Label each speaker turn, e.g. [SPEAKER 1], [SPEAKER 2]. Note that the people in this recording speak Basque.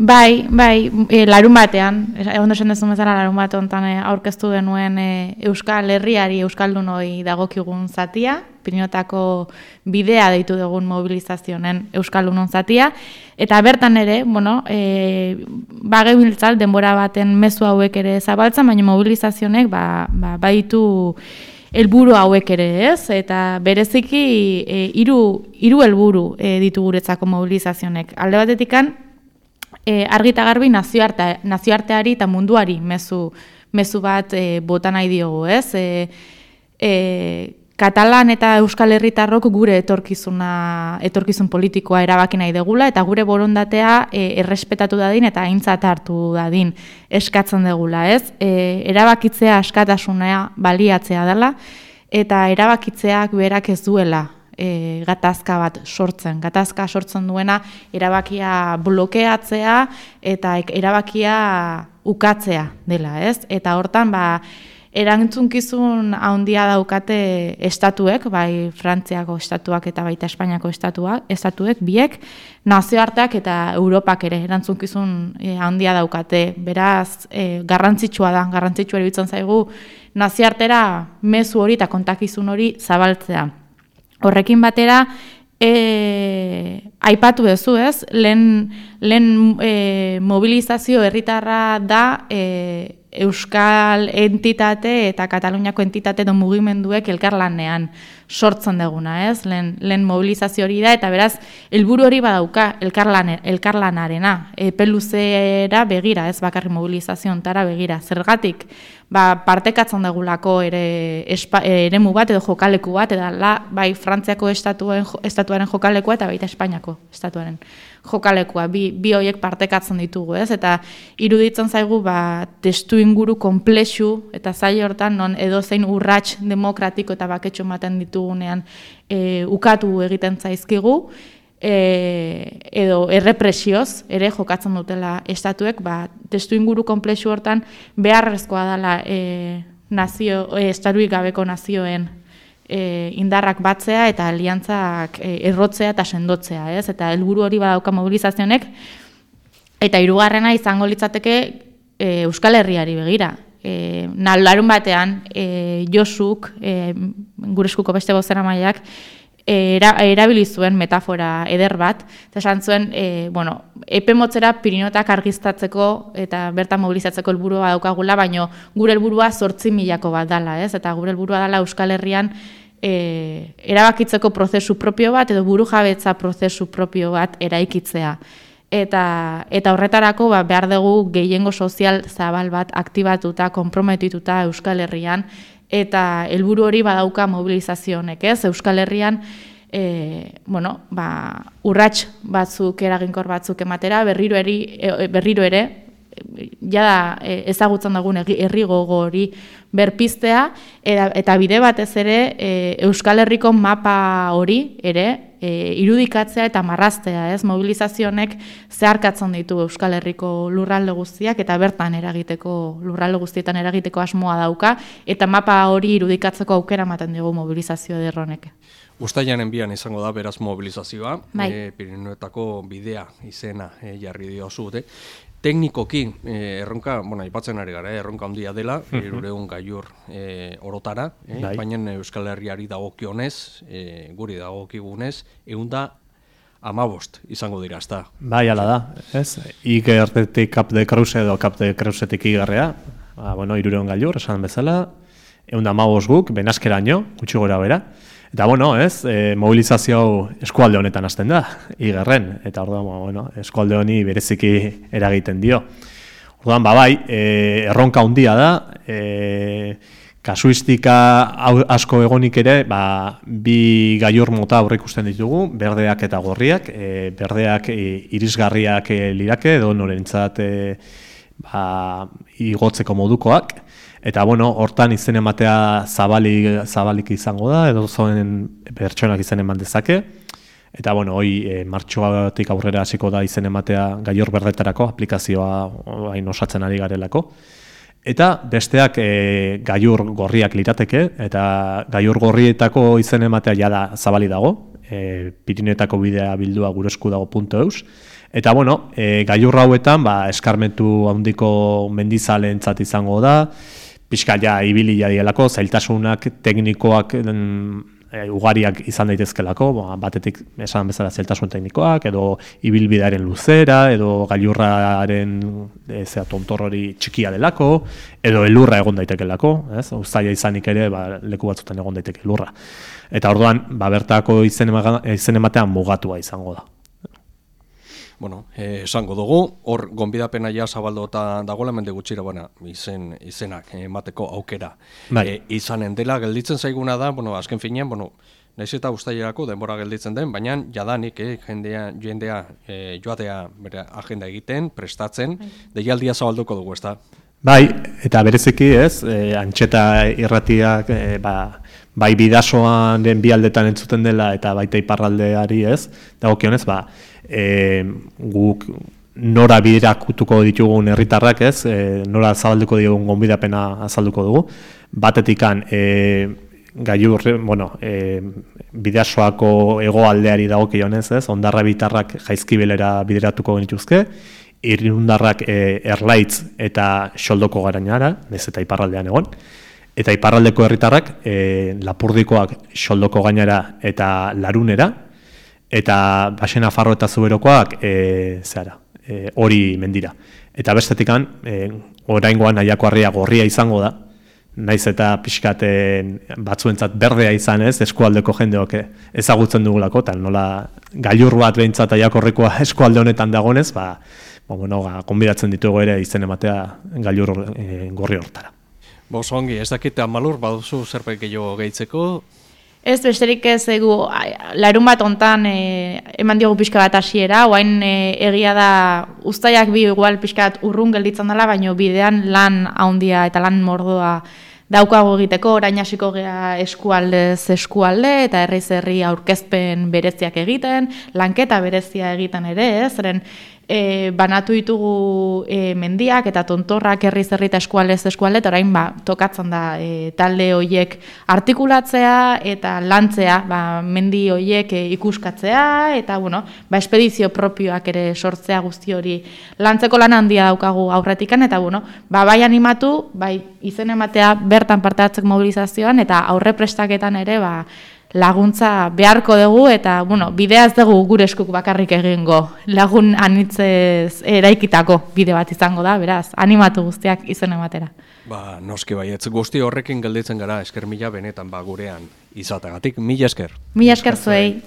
[SPEAKER 1] Bai, bai, e, larun batean, egon desen dezu bezala larun bat ontan e, aurkeztu denuen e, Euskal Herriari, Euskaldunoi dagokigun zatia, Pirinotako bidea deitu dugun mobilizazionen Euskaldunon zatia, eta bertan ere, bueno, e, bage biltzal, denbora baten mezu hauek ere zabaltzen, baina mobilizazionek ba, ba, baitu helburu hauek ere, ez? Eta bereziki e, hiru hiru helburu e, ditu guretzako mobilizazionek. Alde batetikan, e, argita garbi nazioarte, nazioarteari eta munduari mezu, mezu bat e, bota nahi diogu, ez? E, e, Katalan eta Euskal Herritarrok gure etorkizuna, etorkizun politikoa erabaki nahi degula eta gure borondatea e, errespetatu dadin eta aintzat hartu dadin eskatzen degula, ez? E, erabakitzea askatasunea baliatzea dela eta erabakitzeak berak ez duela e, gatazka bat sortzen. Gatazka sortzen duena erabakia blokeatzea eta erabakia ukatzea dela, ez? Eta hortan, ba, erantzunkizun handia daukate estatuek, bai Frantziako estatuak eta baita Espainiako estatuak, estatuek, biek, nazioarteak eta Europak ere erantzunkizun e, handia daukate. Beraz, e, garrantzitsua da, garrantzitsua eribitzen zaigu, nazioartera mezu hori eta kontakizun hori zabaltzea. Horrekin batera, e, aipatu duzu ez, lehen, lehen e, mobilizazio herritarra da e, Euskal entitate eta Kataluniako entitate do mugimenduek elkarlanean sortzen deguna, ez? Lehen, lehen mobilizazio hori da, eta beraz, helburu hori badauka elkarlan, elkarlanarena. E, peluzera begira, ez bakarri mobilizazio ontara begira. Zergatik, ba, partekatzen degulako ere, espa, ere bat edo jokaleku bat, eta la, bai Frantziako estatuen, estatuaren jokalekua eta baita Espainiako estatuaren jokalekua, bi, bi hoiek partekatzen ditugu, ez? Eta iruditzen zaigu, ba, testu inguru komplexu eta zaila hortan, non edo zein urrats demokratiko eta baketxo ematen ditugunean e, ukatu egiten zaizkigu, e, edo errepresioz ere jokatzen dutela estatuek, ba, testu inguru komplexu hortan beharrezkoa dela e, nazio, e, gabeko nazioen e, indarrak batzea eta aliantzak e, errotzea eta sendotzea, ez? Eta helburu hori badauka mobilizazionek eta hirugarrena izango litzateke e, Euskal Herriari begira. E, larun batean e, Josuk, e, gure eskuko beste bozera maiak, era, erabili zuen metafora eder bat, eta esan zuen, e, bueno, epe motzera pirinotak argiztatzeko eta bertan mobilizatzeko helburua daukagula, baino gure helburua zortzi milako bat dala, ez? Eta gure helburua dala Euskal Herrian e, erabakitzeko prozesu propio bat edo buru jabetza prozesu propio bat eraikitzea. Eta, eta horretarako ba, behar dugu gehiengo sozial zabal bat aktibatuta, komprometituta Euskal Herrian, eta helburu hori badauka mobilizazio honek, ez? Euskal Herrian e, bueno, ba, urrats batzuk eraginkor batzuk ematera berriro eri, e, berriro ere ja e, ezagutzen dugun herri gogo hori berpiztea eta bide batez ere e, Euskal Herriko mapa hori ere e, irudikatzea eta marraztea, ez? Mobilizazionek zeharkatzen ditu Euskal Herriko lurralde guztiak eta bertan eragiteko lurralde guztietan eragiteko asmoa dauka eta mapa hori irudikatzeko aukera ematen dugu mobilizazio derronek.
[SPEAKER 2] Uztaianen bian izango da beraz mobilizazioa, bai. e, Pirinuetako bidea izena e, jarri dio zute teknikoki eh, erronka, bueno, aipatzen ari gara, eh, erronka handia dela, irureun gaiur eh, orotara, eh, bai. baina Euskal Herriari dagokionez, eh, guri dagokigunez, egun da amabost izango dira, ezta?
[SPEAKER 3] Bai, ala da, ez? Ik ertetik kap de krause edo kap de krausetik igarrea, ba, bueno, irureun gaiur, esan bezala, egun da amabost guk, benazkeraino, gutxi gora bera, Eta bueno, ez, e, mobilizazio eskualde honetan hasten da, igerren, eta orduan, ba, bueno, eskualde honi bereziki eragiten dio. Orduan, ba, bai, e, erronka handia da, e, kasuistika asko egonik ere, ba, bi gaiur mota aurre ikusten ditugu, berdeak eta gorriak, e, berdeak e, irisgarriak e, lirake, edo norentzat e, ba, igotzeko modukoak, Eta bueno, hortan izen ematea zabalik, zabalik izango da, edo zoen pertsonak izen eman dezake. Eta bueno, hoi e, martxoatik aurrera hasiko da izen ematea gaior berdetarako aplikazioa hain osatzen ari garelako. Eta besteak e, gaiur gorriak lirateke, eta gaiur gorrietako izen ematea jada zabali dago, e, Pirinetako bidea bildua gure esku dago punto eus, Eta bueno, e, gailurra hauetan ba, eskarmentu handiko mendizaleentzat izango da, pixka ja ibili dielako, zailtasunak teknikoak e, ugariak izan daitezkelako, ba, batetik esan bezala zeltasun teknikoak, edo ibilbidearen luzera, edo gailurraren e, zera, tontor hori txikia delako, edo elurra egon daitekelako, ez? Uztaia izanik ere, ba, leku batzutan egon daiteke elurra. Eta orduan, ba, bertako izen, ematean mugatua izango da
[SPEAKER 2] bueno, eh, esango dugu, hor gonbidapena ja zabaldo eta dagoela mende gutxira, bueno, izen, izenak emateko aukera bai. e, izanen dela, gelditzen zaiguna da, bueno, azken finean, bueno, Naiz eta ustaierako denbora gelditzen den, baina jadanik eh, jendea, jendea eh, joatea bere agenda egiten, prestatzen, bai. deialdia zabalduko dugu, ez da?
[SPEAKER 3] Bai, eta bereziki ez, e, antxeta irratiak, e, ba, bai bidasoan den bialdetan entzuten dela, eta baita iparraldeari ez, dago kionez, ba, e, guk nora biderakutuko ditugun herritarrak ez, e, nora zabalduko ditugun gonbidapena azalduko dugu. Batetikan, e, gaiur, bueno, e, bidasoako egoaldeari dago kionez ez, ondarra bitarrak jaizkibelera bideratuko genituzke, irundarrak e, erlaitz eta xoldoko garainara, ez eta iparraldean egon, eta iparraldeko herritarrak e, lapurdikoak xoldoko gainara eta larunera, eta basen afarro eta zuberokoak e, zara, e, hori mendira. Eta bestetikan, e, oraingoan nahiako harria gorria izango da, naiz eta pixkaten batzuentzat berdea izan ez, eskualdeko jendeok ezagutzen dugulako, eta nola gailur bat behintzat aiakorrikoa eskualde honetan dagonez, ba, ba, bueno, ga, konbidatzen ditugu ere izen ematea gailur e, gorri hortara.
[SPEAKER 2] Bos ongi, ez dakite amalur, baduzu zerbait gehiago gehitzeko,
[SPEAKER 1] Ez, besterik ez egu, larun bat ontan e, eman diogu pixka bat hasiera, oain e, egia da ustaiak bi igual pixka bat urrun gelditzen dela, baina bidean lan haundia eta lan mordoa daukago egiteko, orain hasiko gea eskualdez eskualde eta herriz herri aurkezpen bereziak egiten, lanketa berezia egiten ere, ez, zeren e, banatu ditugu e, mendiak eta tontorrak herri zerrita eskualez eskualde, eta orain ba, tokatzen da e, talde hoiek artikulatzea eta lantzea ba, mendi hoiek e, ikuskatzea eta bueno, ba, espedizio propioak ere sortzea guzti hori. Lantzeko lan handia daukagu aurretikan eta bueno, ba, bai animatu, bai izen ematea bertan parte hartzek mobilizazioan eta aurre prestaketan ere ba, laguntza beharko dugu eta bueno, bidea ez dugu gure eskuk bakarrik egingo. Lagun anitzez eraikitako bide bat izango da, beraz, animatu guztiak izen ematera.
[SPEAKER 2] Ba, noski baietz, guzti horrekin gelditzen gara esker mila benetan ba gurean izatagatik. Mila esker.
[SPEAKER 1] Mila esker zuei.